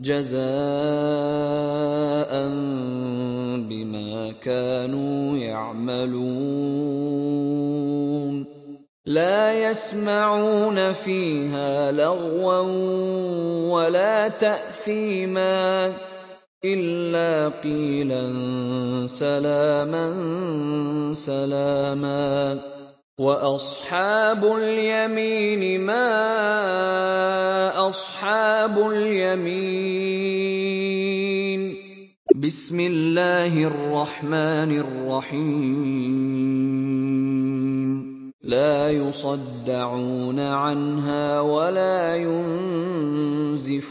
جزاء بما كانوا يعملون. لا يسمعون فيها لغوا ولا تأثيما إلا قيلا سلاما سلاما. وأصحاب اليمين ما أصحاب اليمين. بسم الله الرحمن الرحيم. لا يصدعون عنها ولا ينزفون.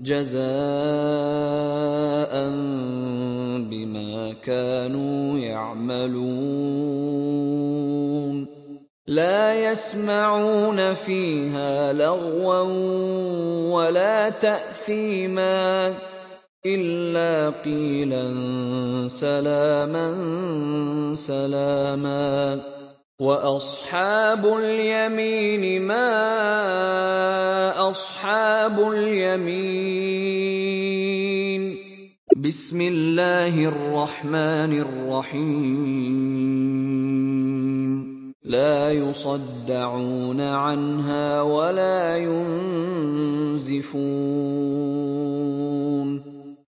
جزاء بما كانوا يعملون. لا يسمعون فيها لغوا ولا تأثيما إلا قيلا سلاما سلاما. واصحاب اليمين ما اصحاب اليمين بسم الله الرحمن الرحيم لا يصدعون عنها ولا ينزفون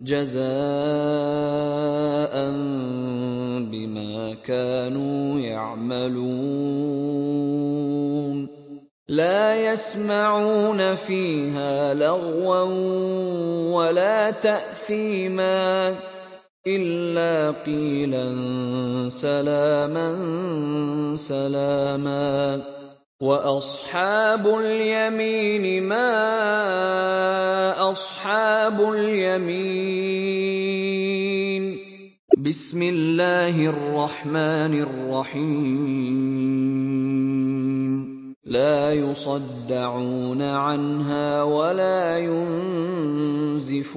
جزاء بما كانوا يعملون. لا يسمعون فيها لغوا ولا تأثيما إلا قيلا سلاما سلاما. واصحاب اليمين ما اصحاب اليمين بسم الله الرحمن الرحيم لا يصدعون عنها ولا ينزفون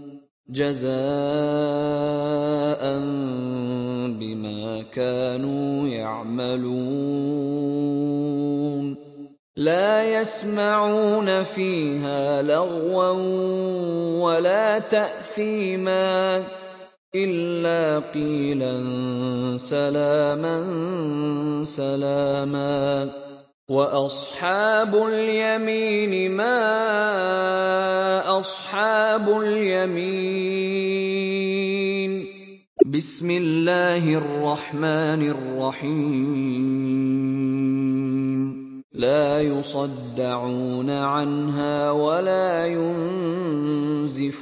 جزاء بما كانوا يعملون. لا يسمعون فيها لغوا ولا تأثيما إلا قيلا سلاما سلاما. وأصحاب اليمين ما أصحاب اليمين. بسم الله الرحمن الرحيم. لا يصدعون عنها ولا ينزفون.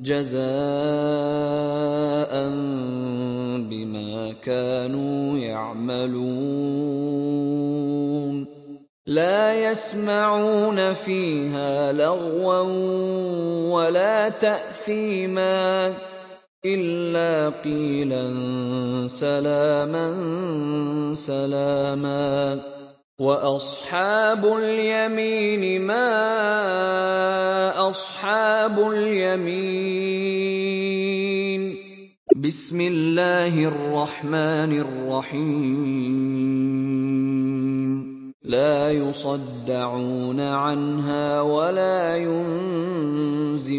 جزاء بما كانوا يعملون. لا يسمعون فيها لغوا ولا تأثيما إلا قيلا سلاما سلاما. واصحاب اليمين ما اصحاب اليمين بسم الله الرحمن الرحيم لا يصدعون عنها ولا ينزفون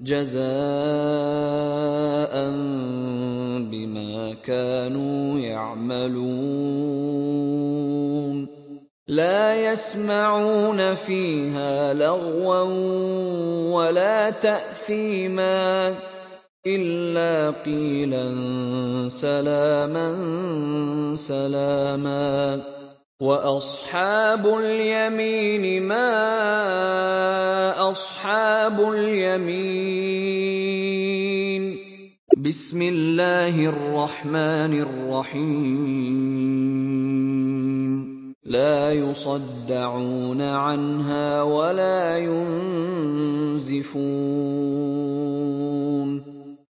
جزاء بما كانوا يعملون. لا يسمعون فيها لغوا ولا تأثيما إلا قيلا سلاما سلاما. واصحاب اليمين ما اصحاب اليمين بسم الله الرحمن الرحيم لا يصدعون عنها ولا ينزفون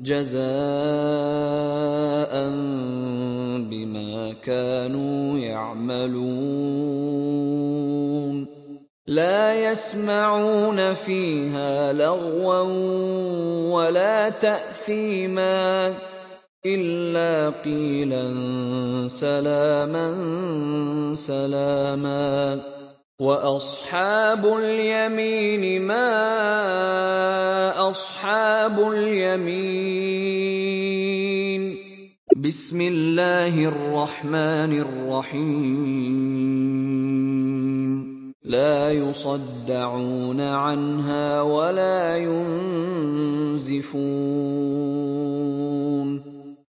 جزاء بما كانوا يعملون. لا يسمعون فيها لغوا ولا تأثيما إلا قيلا سلاما سلاما. واصحاب اليمين ما اصحاب اليمين بسم الله الرحمن الرحيم لا يصدعون عنها ولا ينزفون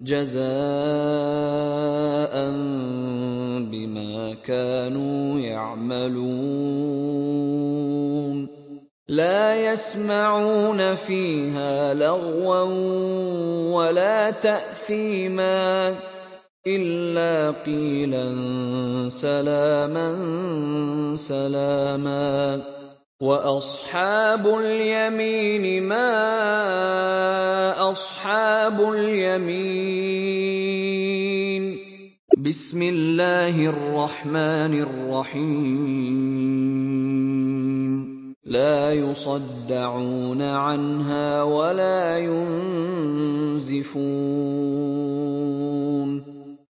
جزاء بما كانوا يعملون. لا يسمعون فيها لغوا ولا تأثيما إلا قيلا سلاما سلاما. واصحاب اليمين ما اصحاب اليمين بسم الله الرحمن الرحيم لا يصدعون عنها ولا ينزفون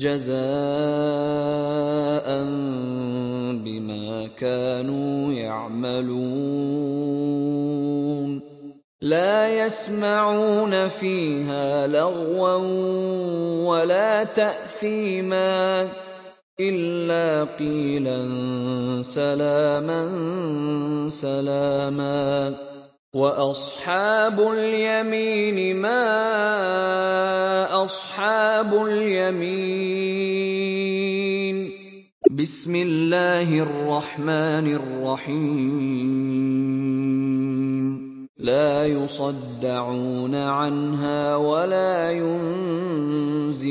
جزاء بما كانوا يعملون. لا يسمعون فيها لغوا ولا تأثيما إلا قيلا سلاما سلاما. واصحاب اليمين ما اصحاب اليمين بسم الله الرحمن الرحيم لا يصدعون عنها ولا ينزفون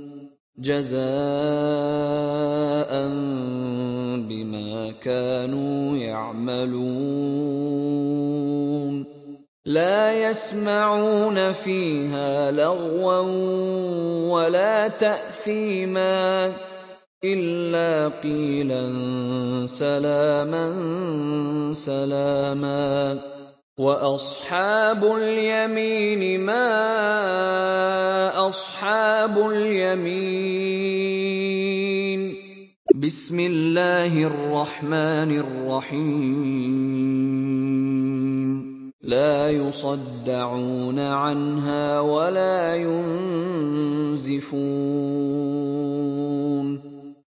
جزاء بما كانوا يعملون. لا يسمعون فيها لغوا ولا تأثيما إلا قيلا سلاما سلاما. واصحاب اليمين ما اصحاب اليمين بسم الله الرحمن الرحيم لا يصدعون عنها ولا ينزفون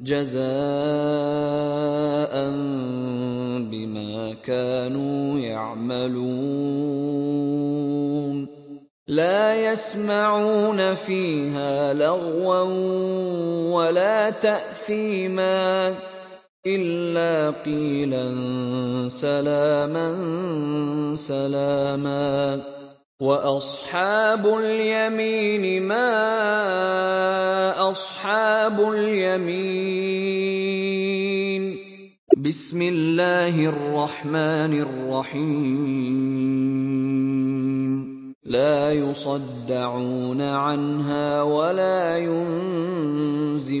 جزاء بما كانوا يعملون. لا يسمعون فيها لغوا ولا تأثيما إلا قيلا سلاما سلاما. واصحاب اليمين ما اصحاب اليمين بسم الله الرحمن الرحيم لا يصدعون عنها ولا ينزفون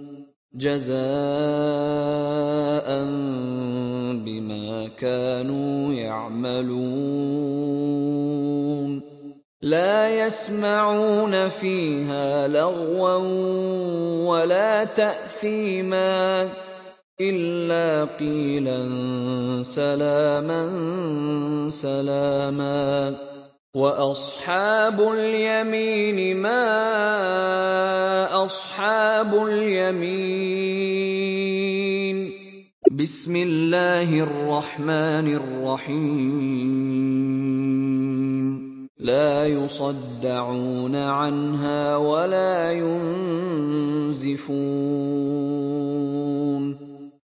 جزاء بما كانوا يعملون. لا يسمعون فيها لغوا ولا تأثيما إلا قيلا سلاما سلاما. واصحاب اليمين ما اصحاب اليمين بسم الله الرحمن الرحيم لا يصدعون عنها ولا ينزفون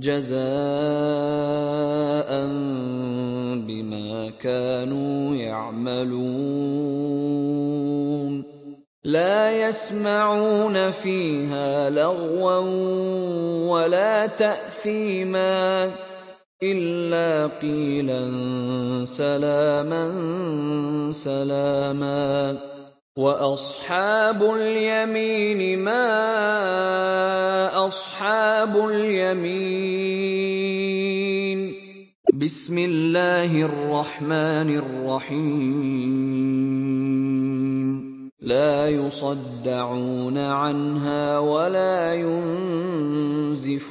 جزاء بما كانوا يعملون. لا يسمعون فيها لغوا ولا تأثيما إلا قيلا سلاما سلاما. وأصحاب اليمين ما أصحاب اليمين. بسم الله الرحمن الرحيم. لا يصدعون عنها ولا ينزفون.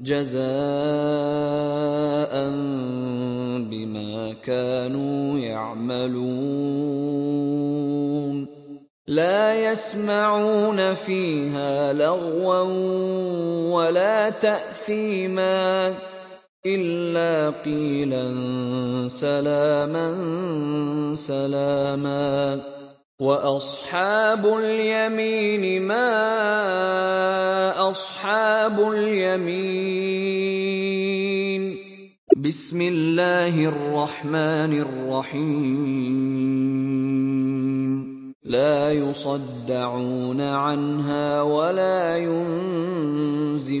جزاء بما كانوا يعملون. لا يسمعون فيها لغوا ولا تأثيما إلا قيلا سلاما سلاما. واصحاب اليمين ما اصحاب اليمين بسم الله الرحمن الرحيم لا يصدعون عنها ولا ينزفون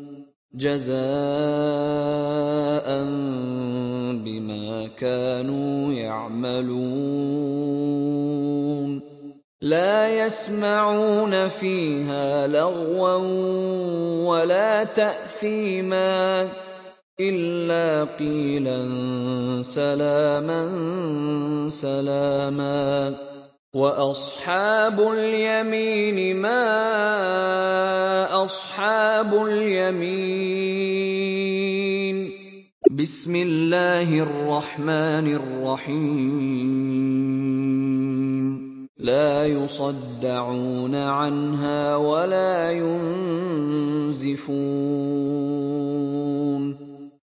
جزاء بما كانوا يعملون. لا يسمعون فيها لغوا ولا تأثيما إلا قيلا سلاما سلاما. واصحاب اليمين ما اصحاب اليمين بسم الله الرحمن الرحيم لا يصدعون عنها ولا ينزفون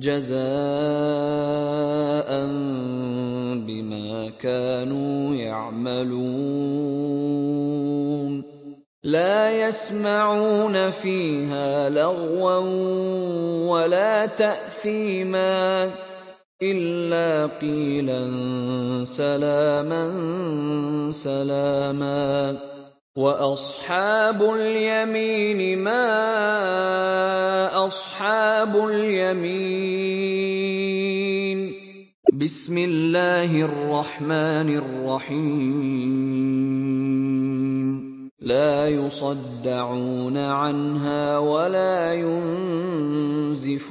جزاء بما كانوا يعملون. لا يسمعون فيها لغوا ولا تأثيما إلا قيلا سلاما سلاما. وأصحاب اليمين ما أصحاب اليمين. بسم الله الرحمن الرحيم. لا يصدعون عنها ولا ينزفون.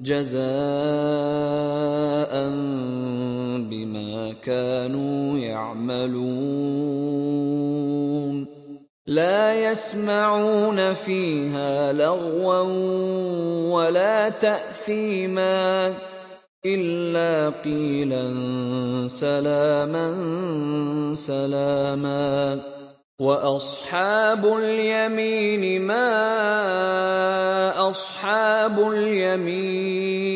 جزاء بما كانوا يعملون. لا يسمعون فيها لغوا ولا تأثيما إلا قيلا سلاما سلاما. واصحاب اليمين ما اصحاب اليمين